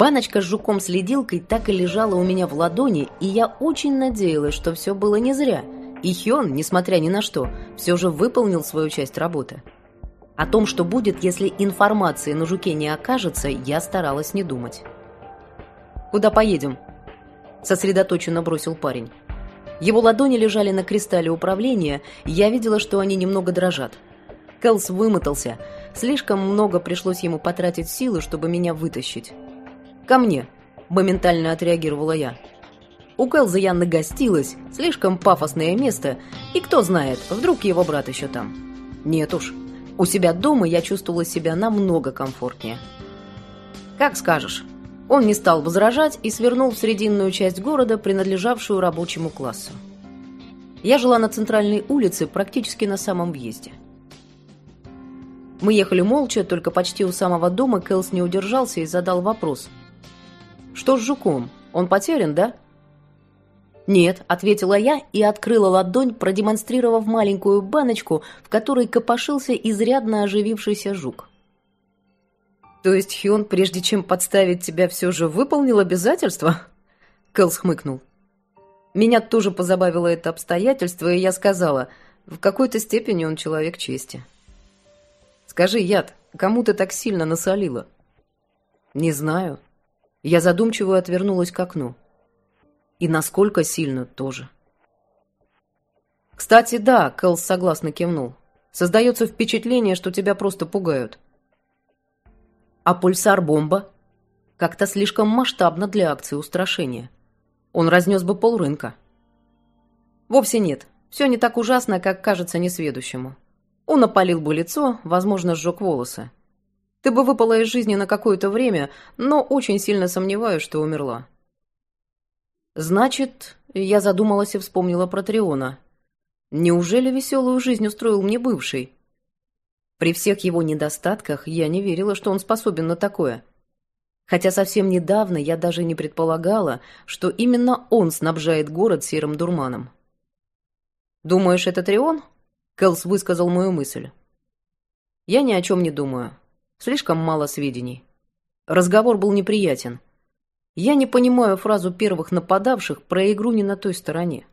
Баночка с жуком-следилкой так и лежала у меня в ладони, и я очень надеялась, что все было не зря. И Хён, несмотря ни на что, все же выполнил свою часть работы. О том, что будет, если информации на жуке не окажется, я старалась не думать. «Куда поедем?» Сосредоточенно бросил парень. Его ладони лежали на кристалле управления, я видела, что они немного дрожат. Кэлс вымотался. Слишком много пришлось ему потратить силы, чтобы меня вытащить. «Ко мне!» – моментально отреагировала я. У Кэлза я нагостилась, слишком пафосное место, и кто знает, вдруг его брат еще там. Нет уж, у себя дома я чувствовала себя намного комфортнее. «Как скажешь». Он не стал возражать и свернул в срединную часть города, принадлежавшую рабочему классу. Я жила на центральной улице, практически на самом въезде. Мы ехали молча, только почти у самого дома Кэлс не удержался и задал вопрос. «Что с жуком? Он потерян, да?» «Нет», — ответила я и открыла ладонь, продемонстрировав маленькую баночку, в которой копошился изрядно оживившийся жук. «То есть Хион, прежде чем подставить тебя, все же выполнил обязательства?» Кэлс хмыкнул. Меня тоже позабавило это обстоятельство, и я сказала, в какой-то степени он человек чести. «Скажи, Яд, кому ты так сильно насолила?» «Не знаю». Я задумчиво отвернулась к окну. И насколько сильно тоже. «Кстати, да», — Кэлс согласно кивнул. «Создается впечатление, что тебя просто пугают». А пульсар-бомба? Как-то слишком масштабно для акции устрашения. Он разнес бы полрынка. Вовсе нет. Все не так ужасно, как кажется несведущему. Он опалил бы лицо, возможно, сжег волосы. Ты бы выпала из жизни на какое-то время, но очень сильно сомневаюсь, что умерла. Значит, я задумалась и вспомнила про Триона. Неужели веселую жизнь устроил мне бывший? При всех его недостатках я не верила, что он способен на такое. Хотя совсем недавно я даже не предполагала, что именно он снабжает город серым дурманом. «Думаешь, это Трион?» Кэлс высказал мою мысль. «Я ни о чем не думаю. Слишком мало сведений. Разговор был неприятен. Я не понимаю фразу первых нападавших про игру не на той стороне».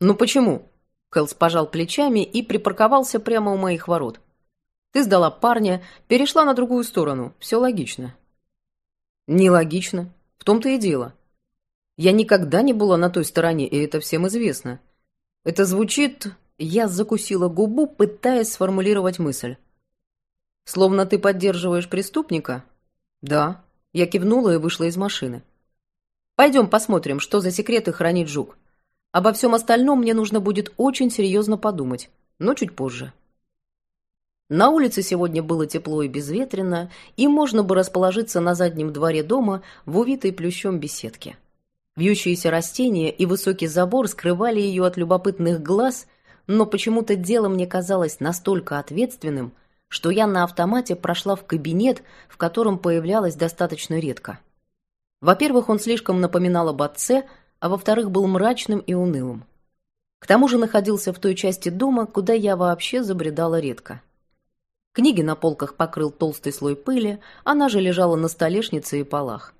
«Ну почему?» Кэлс пожал плечами и припарковался прямо у моих ворот. Ты сдала парня, перешла на другую сторону. Все логично. Нелогично. В том-то и дело. Я никогда не была на той стороне, и это всем известно. Это звучит... Я закусила губу, пытаясь сформулировать мысль. Словно ты поддерживаешь преступника? Да. Я кивнула и вышла из машины. Пойдем посмотрим, что за секреты хранит Жук. Обо всем остальном мне нужно будет очень серьезно подумать, но чуть позже. На улице сегодня было тепло и безветренно, и можно бы расположиться на заднем дворе дома в увитой плющом беседке. Вьющиеся растения и высокий забор скрывали ее от любопытных глаз, но почему-то дело мне казалось настолько ответственным, что я на автомате прошла в кабинет, в котором появлялась достаточно редко. Во-первых, он слишком напоминал об отце, а во-вторых, был мрачным и унылым. К тому же находился в той части дома, куда я вообще забредала редко. Книги на полках покрыл толстый слой пыли, она же лежала на столешнице и полах.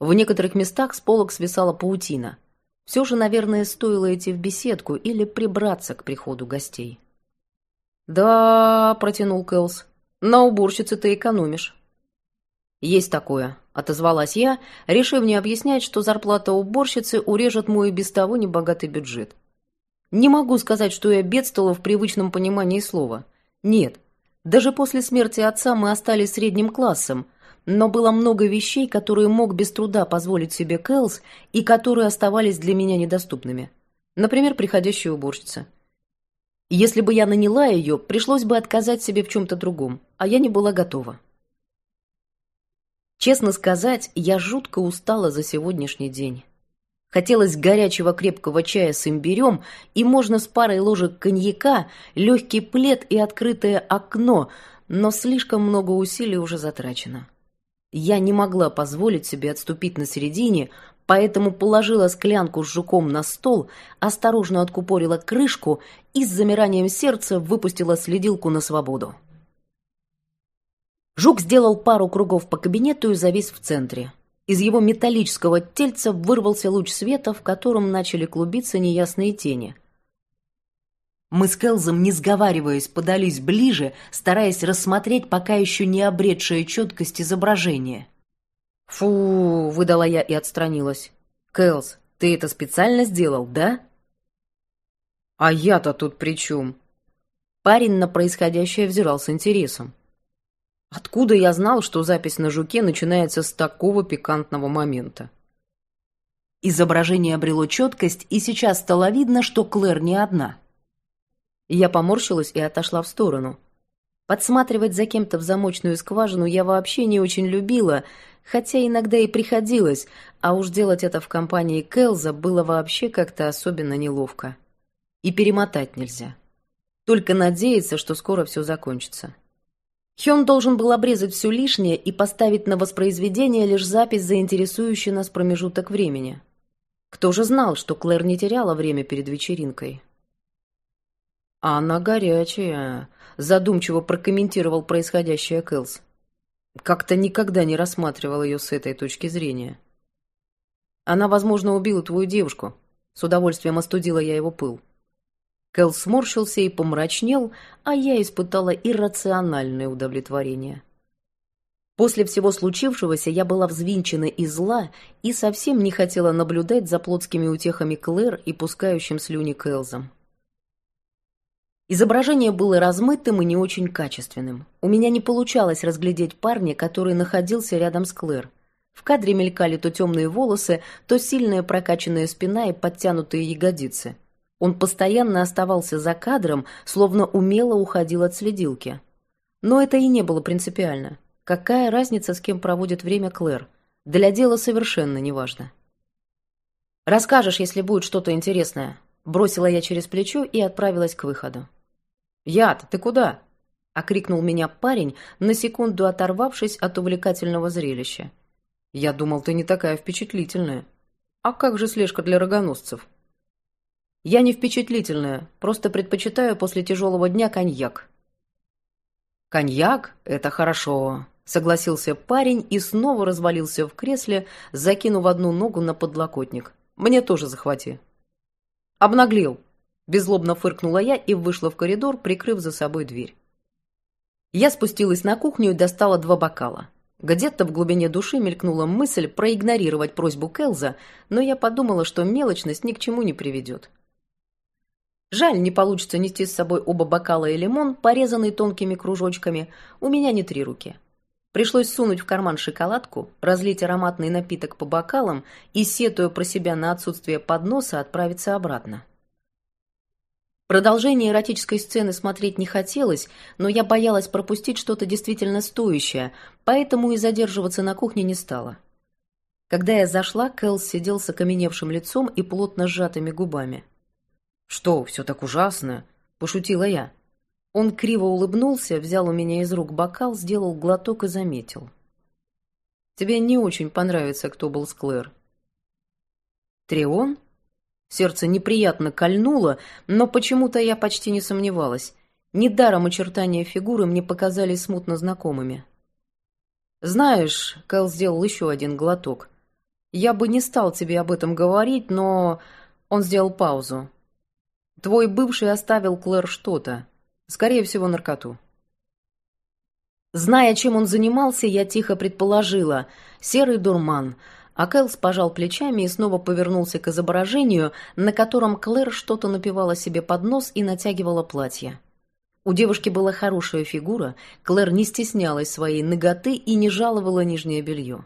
В некоторых местах с полок свисала паутина. Все же, наверное, стоило идти в беседку или прибраться к приходу гостей. «Да», — протянул Кэлс, — «на уборщице ты экономишь». «Есть такое», — отозвалась я, решив не объяснять, что зарплата уборщицы урежет мой без того небогатый бюджет. Не могу сказать, что я бедствовала в привычном понимании слова. Нет, даже после смерти отца мы остались средним классом, но было много вещей, которые мог без труда позволить себе Кэлс и которые оставались для меня недоступными. Например, приходящая уборщица. Если бы я наняла ее, пришлось бы отказать себе в чем-то другом, а я не была готова. Честно сказать, я жутко устала за сегодняшний день. Хотелось горячего крепкого чая с имбирем, и можно с парой ложек коньяка, легкий плед и открытое окно, но слишком много усилий уже затрачено. Я не могла позволить себе отступить на середине, поэтому положила склянку с жуком на стол, осторожно откупорила крышку и с замиранием сердца выпустила следилку на свободу. Жук сделал пару кругов по кабинету и завис в центре. Из его металлического тельца вырвался луч света, в котором начали клубиться неясные тени. Мы с Келзом, не сговариваясь, подались ближе, стараясь рассмотреть пока еще не обретшее четкость изображение. «Фу!» — выдала я и отстранилась. «Келз, ты это специально сделал, да?» «А я-то тут при чем?» Парень на происходящее взирал с интересом. Откуда я знал, что запись на жуке начинается с такого пикантного момента? Изображение обрело четкость, и сейчас стало видно, что Клэр не одна. Я поморщилась и отошла в сторону. Подсматривать за кем-то в замочную скважину я вообще не очень любила, хотя иногда и приходилось, а уж делать это в компании Келза было вообще как-то особенно неловко. И перемотать нельзя. Только надеяться, что скоро все закончится. Хён должен был обрезать все лишнее и поставить на воспроизведение лишь запись за нас промежуток времени. Кто же знал, что Клэр не теряла время перед вечеринкой? «А она горячая», — задумчиво прокомментировал происходящее Кэлс. «Как-то никогда не рассматривал ее с этой точки зрения». «Она, возможно, убила твою девушку», — с удовольствием остудила я его пыл. Кэл сморщился и помрачнел, а я испытала иррациональное удовлетворение. После всего случившегося я была взвинчена и зла и совсем не хотела наблюдать за плотскими утехами Клэр и пускающим слюни Кэлзом. Изображение было размытым и не очень качественным. У меня не получалось разглядеть парня, который находился рядом с Клэр. В кадре мелькали то темные волосы, то сильная прокачанная спина и подтянутые ягодицы. Он постоянно оставался за кадром, словно умело уходил от следилки. Но это и не было принципиально. Какая разница, с кем проводит время Клэр? Для дела совершенно неважно. «Расскажешь, если будет что-то интересное», — бросила я через плечо и отправилась к выходу. «Яд, ты куда?» — окрикнул меня парень, на секунду оторвавшись от увлекательного зрелища. «Я думал, ты не такая впечатлительная. А как же слежка для рогоносцев?» Я не впечатлительная, просто предпочитаю после тяжелого дня коньяк. Коньяк — это хорошо, согласился парень и снова развалился в кресле, закинув одну ногу на подлокотник. Мне тоже захвати. Обнаглел. Беззлобно фыркнула я и вышла в коридор, прикрыв за собой дверь. Я спустилась на кухню и достала два бокала. Где-то в глубине души мелькнула мысль проигнорировать просьбу Келза, но я подумала, что мелочность ни к чему не приведет. Жаль, не получится нести с собой оба бокала и лимон, порезанный тонкими кружочками. У меня не три руки. Пришлось сунуть в карман шоколадку, разлить ароматный напиток по бокалам и, сетуя про себя на отсутствие подноса, отправиться обратно. Продолжение эротической сцены смотреть не хотелось, но я боялась пропустить что-то действительно стоящее, поэтому и задерживаться на кухне не стала. Когда я зашла, Кэлс сидел с окаменевшим лицом и плотно сжатыми губами. «Что, все так ужасно?» – пошутила я. Он криво улыбнулся, взял у меня из рук бокал, сделал глоток и заметил. «Тебе не очень понравится, кто был с Клэр». «Трион?» Сердце неприятно кольнуло, но почему-то я почти не сомневалась. Недаром очертания фигуры мне показались смутно знакомыми. «Знаешь», — Кэл сделал еще один глоток, — «я бы не стал тебе об этом говорить, но...» Он сделал паузу. Твой бывший оставил Клэр что-то. Скорее всего, наркоту. Зная, чем он занимался, я тихо предположила. Серый дурман. А Кэлс пожал плечами и снова повернулся к изображению, на котором Клэр что-то напевала себе под нос и натягивала платье. У девушки была хорошая фигура, Клэр не стеснялась своей ноготы и не жаловала нижнее белье.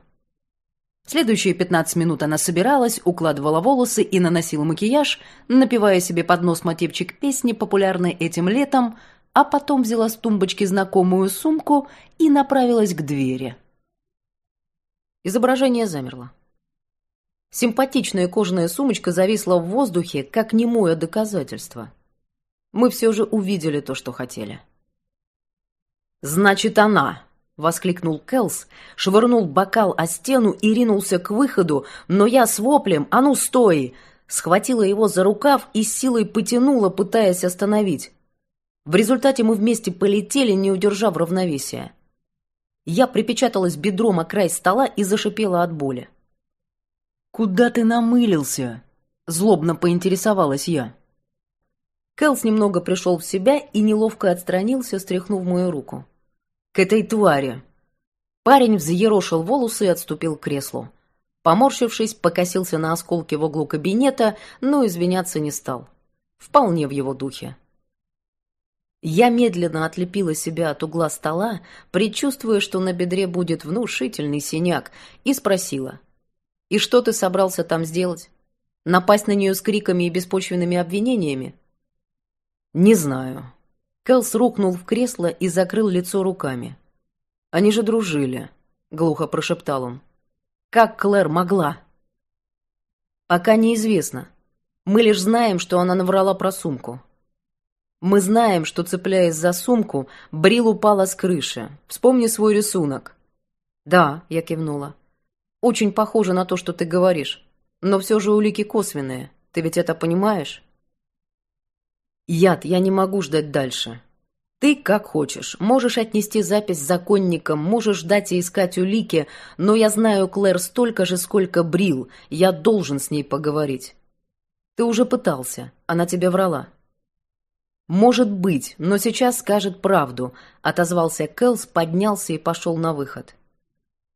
Следующие 15 минут она собиралась, укладывала волосы и наносила макияж, напевая себе под нос мотивчик песни, популярной этим летом, а потом взяла с тумбочки знакомую сумку и направилась к двери. Изображение замерло. Симпатичная кожаная сумочка зависла в воздухе, как немое доказательство. Мы все же увидели то, что хотели. «Значит, она!» воскликнул Келс, швырнул бокал о стену и ринулся к выходу, но я с воплем «А ну, стой!» схватила его за рукав и силой потянула, пытаясь остановить. В результате мы вместе полетели, не удержав равновесия. Я припечаталась бедром о край стола и зашипела от боли. «Куда ты намылился?» — злобно поинтересовалась я. Кэлс немного пришел в себя и неловко отстранился, стряхнув мою руку. «К этой твари!» Парень взъерошил волосы и отступил к креслу. Поморщившись, покосился на осколки в углу кабинета, но извиняться не стал. Вполне в его духе. Я медленно отлепила себя от угла стола, предчувствуя, что на бедре будет внушительный синяк, и спросила. «И что ты собрался там сделать? Напасть на нее с криками и беспочвенными обвинениями?» «Не знаю». Кэлс рухнул в кресло и закрыл лицо руками. «Они же дружили», — глухо прошептал он. «Как Клэр могла?» «Пока неизвестно. Мы лишь знаем, что она наврала про сумку. Мы знаем, что, цепляясь за сумку, Брил упала с крыши. Вспомни свой рисунок». «Да», — я кивнула. «Очень похоже на то, что ты говоришь. Но все же улики косвенные. Ты ведь это понимаешь?» «Яд, я не могу ждать дальше. Ты как хочешь. Можешь отнести запись законникам, можешь ждать и искать улики, но я знаю Клэр столько же, сколько Брил. Я должен с ней поговорить». «Ты уже пытался. Она тебе врала». «Может быть, но сейчас скажет правду», — отозвался Кэлс, поднялся и пошел на выход.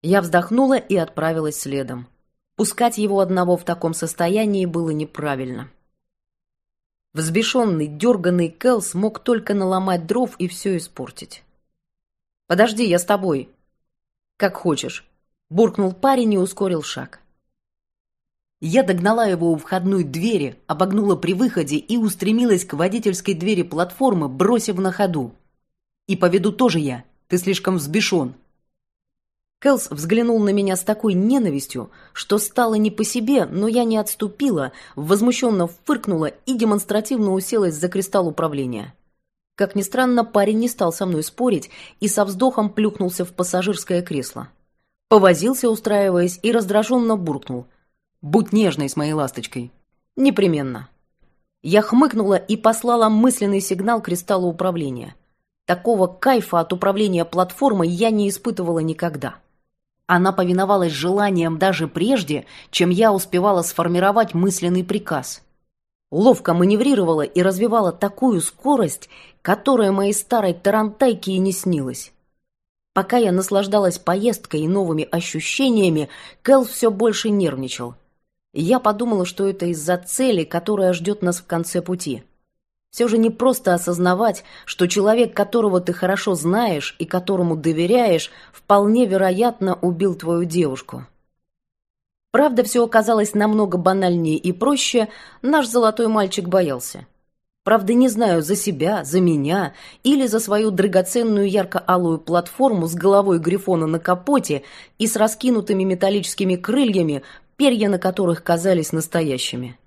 Я вздохнула и отправилась следом. Пускать его одного в таком состоянии было неправильно. Взбешенный, дерганный Кэлс мог только наломать дров и все испортить. «Подожди, я с тобой». «Как хочешь», — буркнул парень и ускорил шаг. Я догнала его у входной двери, обогнула при выходе и устремилась к водительской двери платформы, бросив на ходу. «И поведу тоже я. Ты слишком взбешен». Кэлс взглянул на меня с такой ненавистью, что стало не по себе, но я не отступила, возмущенно фыркнула и демонстративно уселась за кристалл управления. Как ни странно, парень не стал со мной спорить и со вздохом плюхнулся в пассажирское кресло. Повозился, устраиваясь, и раздраженно буркнул. «Будь нежной с моей ласточкой». «Непременно». Я хмыкнула и послала мысленный сигнал кристаллу управления. Такого кайфа от управления платформой я не испытывала никогда. Она повиновалась желаниям даже прежде, чем я успевала сформировать мысленный приказ. Ловко маневрировала и развивала такую скорость, которая моей старой тарантайке и не снилась. Пока я наслаждалась поездкой и новыми ощущениями, Кэл все больше нервничал. Я подумала, что это из-за цели, которая ждет нас в конце пути. Все же не просто осознавать, что человек, которого ты хорошо знаешь и которому доверяешь, вполне вероятно убил твою девушку. Правда, все оказалось намного банальнее и проще, наш золотой мальчик боялся. Правда, не знаю, за себя, за меня или за свою драгоценную ярко-алую платформу с головой грифона на капоте и с раскинутыми металлическими крыльями, перья на которых казались настоящими.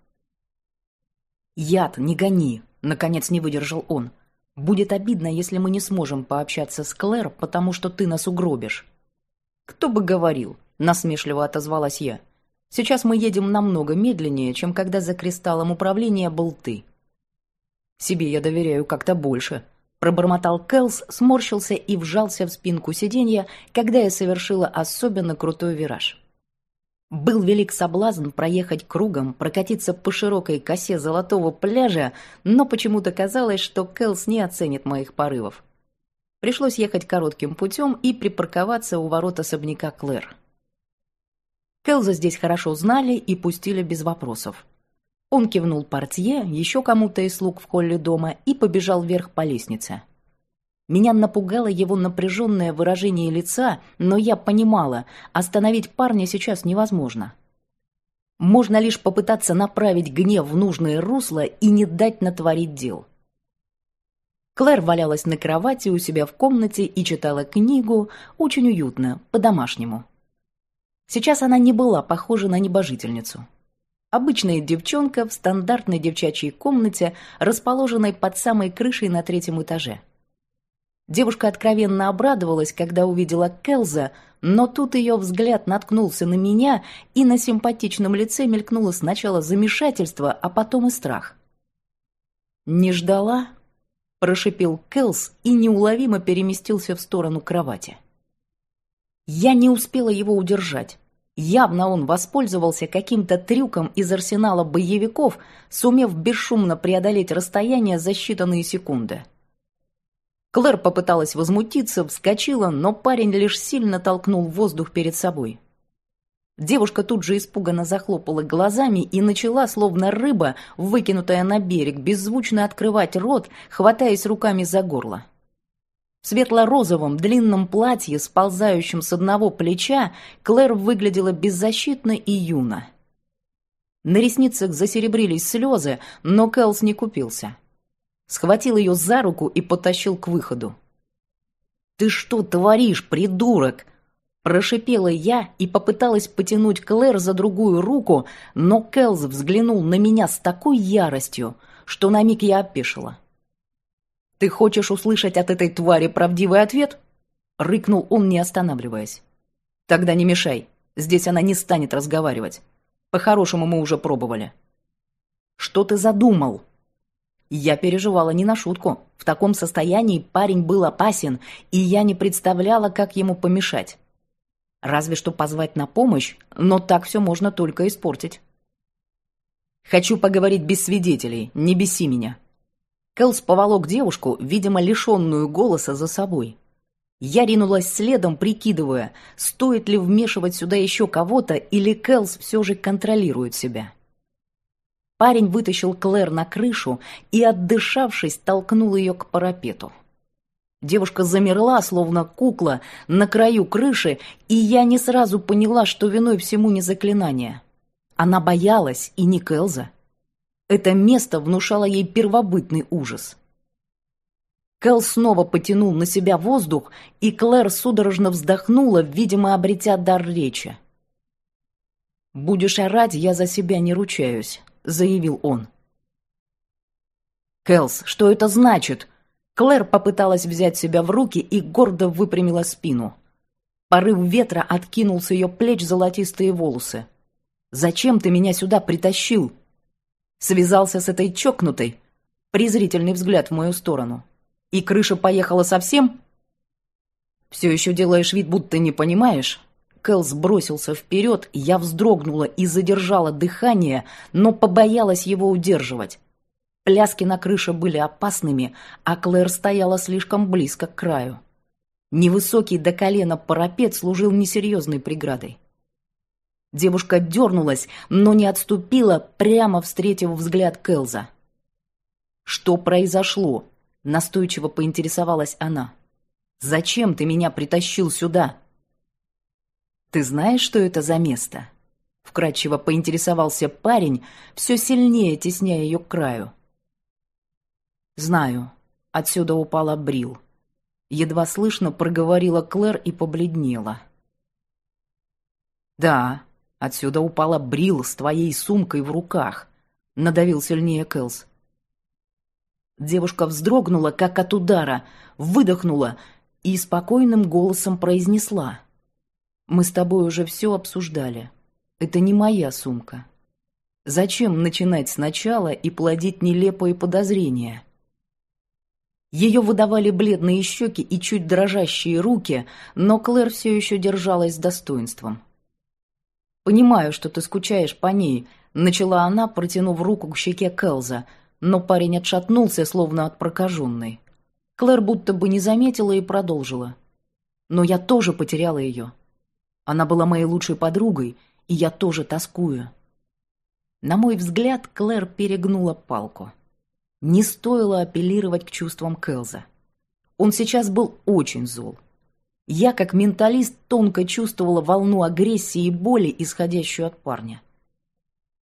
«Яд, не гони!» Наконец не выдержал он. «Будет обидно, если мы не сможем пообщаться с Клэр, потому что ты нас угробишь». «Кто бы говорил?» — насмешливо отозвалась я. «Сейчас мы едем намного медленнее, чем когда за кристаллом управления был ты». «Себе я доверяю как-то больше», — пробормотал Кэлс, сморщился и вжался в спинку сиденья, когда я совершила особенно крутой вираж. Был велик соблазн проехать кругом, прокатиться по широкой косе золотого пляжа, но почему-то казалось, что Кэлс не оценит моих порывов. Пришлось ехать коротким путем и припарковаться у ворот особняка Клэр. Кэлза здесь хорошо знали и пустили без вопросов. Он кивнул портье, еще кому-то из слуг в холле дома и побежал вверх по лестнице. Меня напугало его напряженное выражение лица, но я понимала, остановить парня сейчас невозможно. Можно лишь попытаться направить гнев в нужное русло и не дать натворить дел. Клэр валялась на кровати у себя в комнате и читала книгу, очень уютно, по-домашнему. Сейчас она не была похожа на небожительницу. Обычная девчонка в стандартной девчачьей комнате, расположенной под самой крышей на третьем этаже. Девушка откровенно обрадовалась, когда увидела Келза, но тут ее взгляд наткнулся на меня, и на симпатичном лице мелькнуло сначала замешательство, а потом и страх. «Не ждала?» – прошипел Келс и неуловимо переместился в сторону кровати. Я не успела его удержать. Явно он воспользовался каким-то трюком из арсенала боевиков, сумев бесшумно преодолеть расстояние за считанные секунды. Клэр попыталась возмутиться, вскочила, но парень лишь сильно толкнул воздух перед собой. Девушка тут же испуганно захлопала глазами и начала, словно рыба, выкинутая на берег, беззвучно открывать рот, хватаясь руками за горло. В светло-розовом длинном платье, сползающем с одного плеча, Клэр выглядела беззащитно и юно. На ресницах засеребрились слезы, но Кэлс не купился. Схватил ее за руку и потащил к выходу. «Ты что творишь, придурок?» Прошипела я и попыталась потянуть Клэр за другую руку, но Кэлс взглянул на меня с такой яростью, что на миг я опешила. «Ты хочешь услышать от этой твари правдивый ответ?» — рыкнул он, не останавливаясь. «Тогда не мешай. Здесь она не станет разговаривать. По-хорошему мы уже пробовали». «Что ты задумал?» Я переживала не на шутку. В таком состоянии парень был опасен, и я не представляла, как ему помешать. Разве что позвать на помощь, но так все можно только испортить. «Хочу поговорить без свидетелей, не беси меня». Кэлс поволок девушку, видимо, лишенную голоса за собой. Я ринулась следом, прикидывая, стоит ли вмешивать сюда еще кого-то, или Кэлс все же контролирует себя. Парень вытащил Клэр на крышу и, отдышавшись, толкнул ее к парапету. Девушка замерла, словно кукла, на краю крыши, и я не сразу поняла, что виной всему не заклинание. Она боялась, и не Келза. Это место внушало ей первобытный ужас. Кэл снова потянул на себя воздух, и Клэр судорожно вздохнула, видимо, обретя дар речи. «Будешь орать, я за себя не ручаюсь», — заявил он. «Кэлс, что это значит?» Клэр попыталась взять себя в руки и гордо выпрямила спину. Порыв ветра откинул с ее плеч золотистые волосы. «Зачем ты меня сюда притащил?» Связался с этой чокнутой. Презрительный взгляд в мою сторону. «И крыша поехала совсем?» «Все еще делаешь вид, будто не понимаешь?» Кэлс бросился вперед, я вздрогнула и задержала дыхание, но побоялась его удерживать. Пляски на крыше были опасными, а Клэр стояла слишком близко к краю. Невысокий до колена парапет служил несерьезной преградой. Девушка дернулась, но не отступила, прямо встретив взгляд Келза. «Что произошло?» — настойчиво поинтересовалась она. «Зачем ты меня притащил сюда?» «Ты знаешь, что это за место?» Вкратчиво поинтересовался парень, все сильнее тесняя ее к краю. «Знаю. Отсюда упала Брил». Едва слышно проговорила Клэр и побледнела. «Да, отсюда упала Брил с твоей сумкой в руках», — надавил сильнее Кэлс. Девушка вздрогнула, как от удара, выдохнула и спокойным голосом произнесла. «Мы с тобой уже все обсуждали. Это не моя сумка. Зачем начинать сначала и плодить нелепые подозрения?» Ее выдавали бледные щеки и чуть дрожащие руки, но Клэр все еще держалась с достоинством. «Понимаю, что ты скучаешь по ней», — начала она, протянув руку к щеке Келза, но парень отшатнулся, словно от прокаженной. Клэр будто бы не заметила и продолжила. «Но я тоже потеряла ее. Она была моей лучшей подругой, и я тоже тоскую». На мой взгляд, Клэр перегнула палку. Не стоило апеллировать к чувствам Келза. Он сейчас был очень зол. Я, как менталист, тонко чувствовала волну агрессии и боли, исходящую от парня.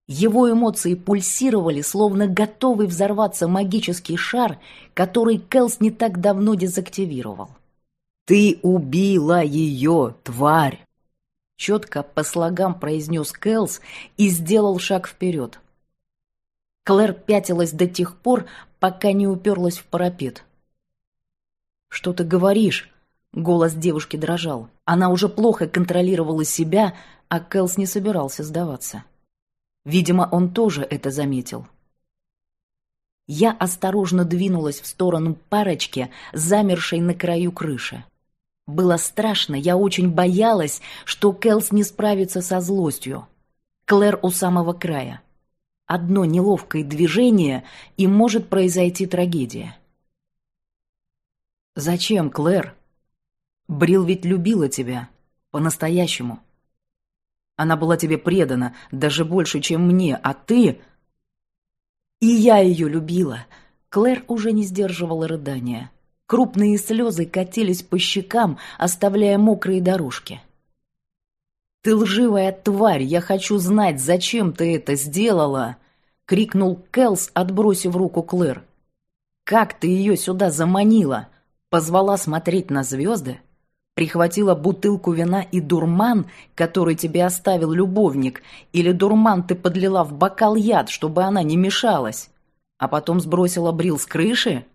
Его эмоции пульсировали, словно готовый взорваться магический шар, который Келс не так давно дезактивировал. «Ты убила ее, тварь!» Четко по слогам произнес Келс и сделал шаг вперед. Клэр пятилась до тех пор, пока не уперлась в парапет. «Что ты говоришь?» Голос девушки дрожал. Она уже плохо контролировала себя, а Кэлс не собирался сдаваться. Видимо, он тоже это заметил. Я осторожно двинулась в сторону парочки, замершей на краю крыши. Было страшно, я очень боялась, что Келс не справится со злостью. Клэр у самого края. Одно неловкое движение, и может произойти трагедия. «Зачем, Клэр? Брил ведь любила тебя. По-настоящему. Она была тебе предана, даже больше, чем мне, а ты...» «И я ее любила!» Клэр уже не сдерживала рыдания. Крупные слезы катились по щекам, оставляя мокрые дорожки. «Ты лживая тварь! Я хочу знать, зачем ты это сделала!» — крикнул Кэлс, отбросив руку Клэр. «Как ты ее сюда заманила? Позвала смотреть на звезды? Прихватила бутылку вина и дурман, который тебе оставил любовник, или дурман ты подлила в бокал яд, чтобы она не мешалась, а потом сбросила брил с крыши?»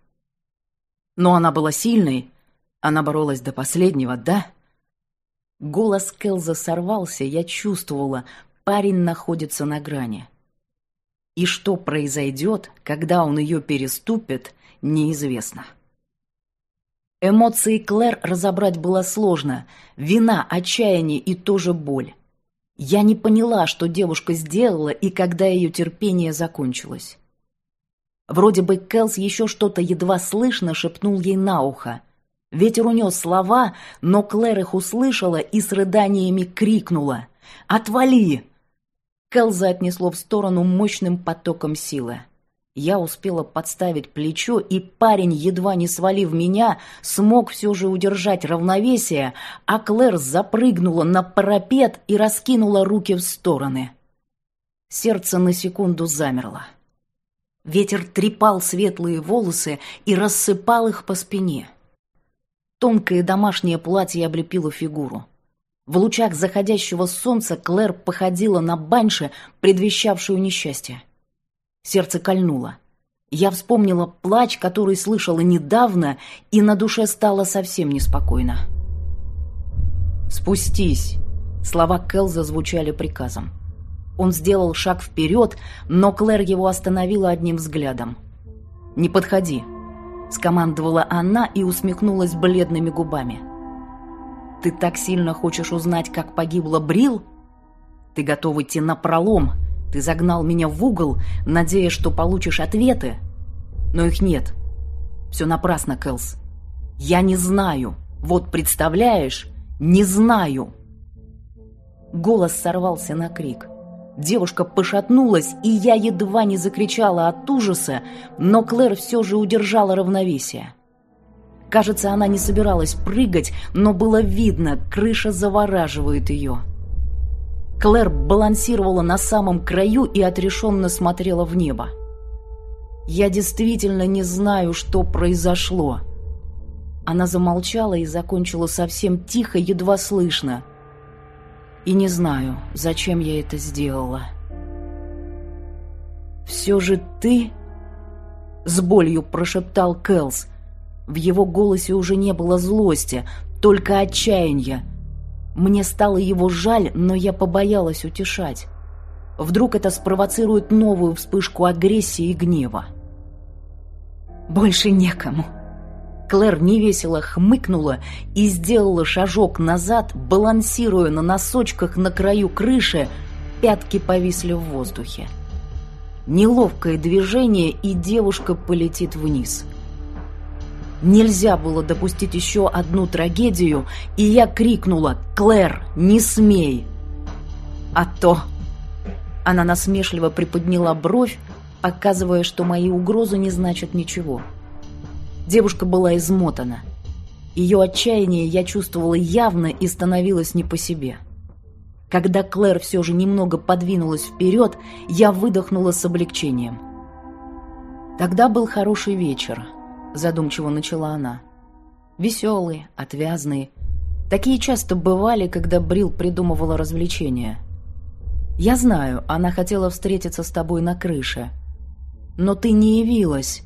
Но она была сильной, она боролась до последнего, да?» Голос Келза сорвался, я чувствовала, парень находится на грани. И что произойдет, когда он ее переступит, неизвестно. Эмоции Клэр разобрать было сложно. Вина, отчаяние и тоже боль. Я не поняла, что девушка сделала и когда ее терпение закончилось. Вроде бы Кэлс еще что-то едва слышно шепнул ей на ухо. Ветер унес слова, но Клэр их услышала и с рыданиями крикнула «Отвали!». Келза отнесло в сторону мощным потоком силы. Я успела подставить плечо, и парень, едва не свалив меня, смог все же удержать равновесие, а Клэр запрыгнула на парапет и раскинула руки в стороны. Сердце на секунду замерло. Ветер трепал светлые волосы и рассыпал их по спине. Тонкое домашнее платье облепило фигуру. В лучах заходящего солнца Клэр походила на баньше, предвещавшую несчастье. Сердце кольнуло. Я вспомнила плач, который слышала недавно, и на душе стало совсем неспокойно. «Спустись!» Слова Кэл зазвучали приказом. Он сделал шаг вперед, но Клэр его остановила одним взглядом. «Не подходи!» — скомандовала она и усмехнулась бледными губами. «Ты так сильно хочешь узнать, как погибла Брил? Ты готов идти на пролом. Ты загнал меня в угол, надеясь, что получишь ответы. Но их нет. Все напрасно, Кэлс. Я не знаю. Вот представляешь, не знаю!» Голос сорвался на крик. Девушка пошатнулась, и я едва не закричала от ужаса, но Клэр все же удержала равновесие. Кажется, она не собиралась прыгать, но было видно, крыша завораживает ее. Клэр балансировала на самом краю и отрешенно смотрела в небо. «Я действительно не знаю, что произошло». Она замолчала и закончила совсем тихо, едва слышно – и не знаю, зачем я это сделала. «Все же ты...» — с болью прошептал Кэлс. В его голосе уже не было злости, только отчаяния. Мне стало его жаль, но я побоялась утешать. Вдруг это спровоцирует новую вспышку агрессии и гнева. «Больше некому», Клэр невесело хмыкнула и сделала шажок назад, балансируя на носочках на краю крыши, пятки повисли в воздухе. Неловкое движение, и девушка полетит вниз. Нельзя было допустить еще одну трагедию, и я крикнула «Клэр, не смей!» «А то...» Она насмешливо приподняла бровь, показывая, что мои угрозы не значат ничего. «Клэр, Девушка была измотана. Ее отчаяние я чувствовала явно и становилось не по себе. Когда Клэр все же немного подвинулась вперед, я выдохнула с облегчением. «Тогда был хороший вечер», — задумчиво начала она. «Веселые, отвязные. Такие часто бывали, когда Брил придумывала развлечения. Я знаю, она хотела встретиться с тобой на крыше. Но ты не явилась,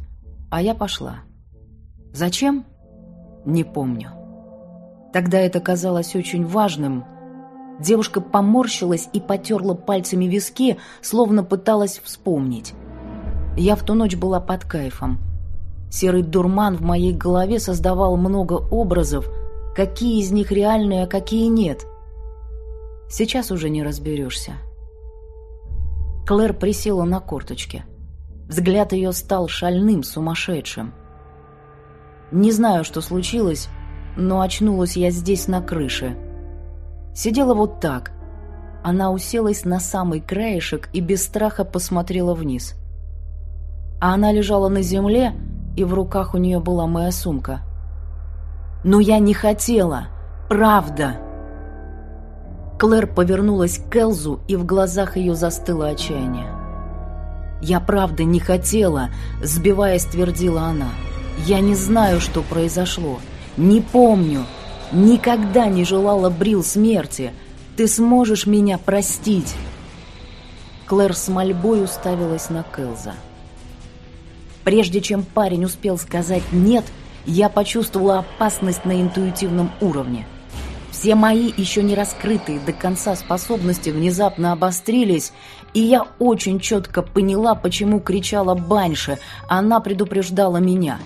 а я пошла. Зачем? Не помню. Тогда это казалось очень важным. Девушка поморщилась и потерла пальцами виски, словно пыталась вспомнить. Я в ту ночь была под кайфом. Серый дурман в моей голове создавал много образов, Какие из них реальные, а какие нет? Сейчас уже не разберешься. Клэр присела на корточки. Взгляд ее стал шальным, сумасшедшим. Не знаю, что случилось, но очнулась я здесь на крыше. Сидела вот так. Она уселась на самый краешек и без страха посмотрела вниз. А она лежала на земле, и в руках у нее была моя сумка. «Но я не хотела! Правда!» Клэр повернулась к Элзу, и в глазах ее застыло отчаяние. «Я правда не хотела», — сбиваясь, твердила она. «Я не знаю, что произошло. Не помню. Никогда не желала Брил смерти. Ты сможешь меня простить?» Клэр с мольбой уставилась на Кэлза. Прежде чем парень успел сказать «нет», я почувствовала опасность на интуитивном уровне. Все мои еще не раскрытые до конца способности внезапно обострились, и я очень четко поняла, почему кричала Баньше, она предупреждала меня.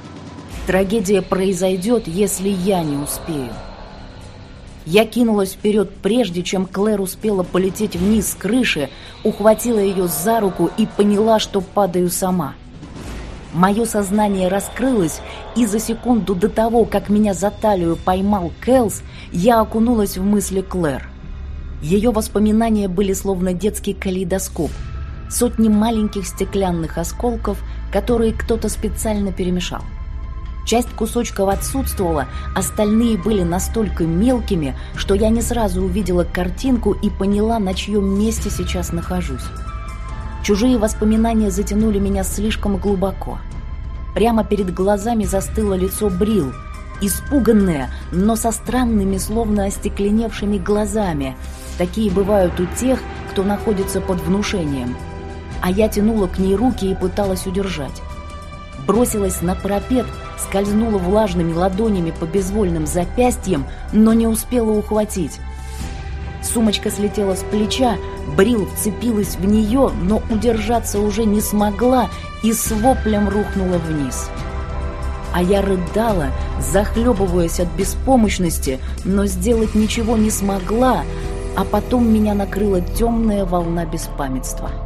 Трагедия произойдет, если я не успею. Я кинулась вперед, прежде чем Клэр успела полететь вниз с крыши, ухватила ее за руку и поняла, что падаю сама – Мое сознание раскрылось, и за секунду до того, как меня за талию поймал Кэлс, я окунулась в мысли Клэр. Ее воспоминания были словно детский калейдоскоп. Сотни маленьких стеклянных осколков, которые кто-то специально перемешал. Часть кусочков отсутствовала, остальные были настолько мелкими, что я не сразу увидела картинку и поняла, на чьем месте сейчас нахожусь. Чужие воспоминания затянули меня слишком глубоко. Прямо перед глазами застыло лицо Брил, испуганное, но со странными, словно остекленевшими глазами. Такие бывают у тех, кто находится под внушением. А я тянула к ней руки и пыталась удержать. Бросилась на парапет, скользнула влажными ладонями по безвольным запястьям, но не успела ухватить. Сумочка слетела с плеча, Брил вцепилась в нее, но удержаться уже не смогла и с воплем рухнула вниз. А я рыдала, захлебываясь от беспомощности, но сделать ничего не смогла, а потом меня накрыла темная волна беспамятства.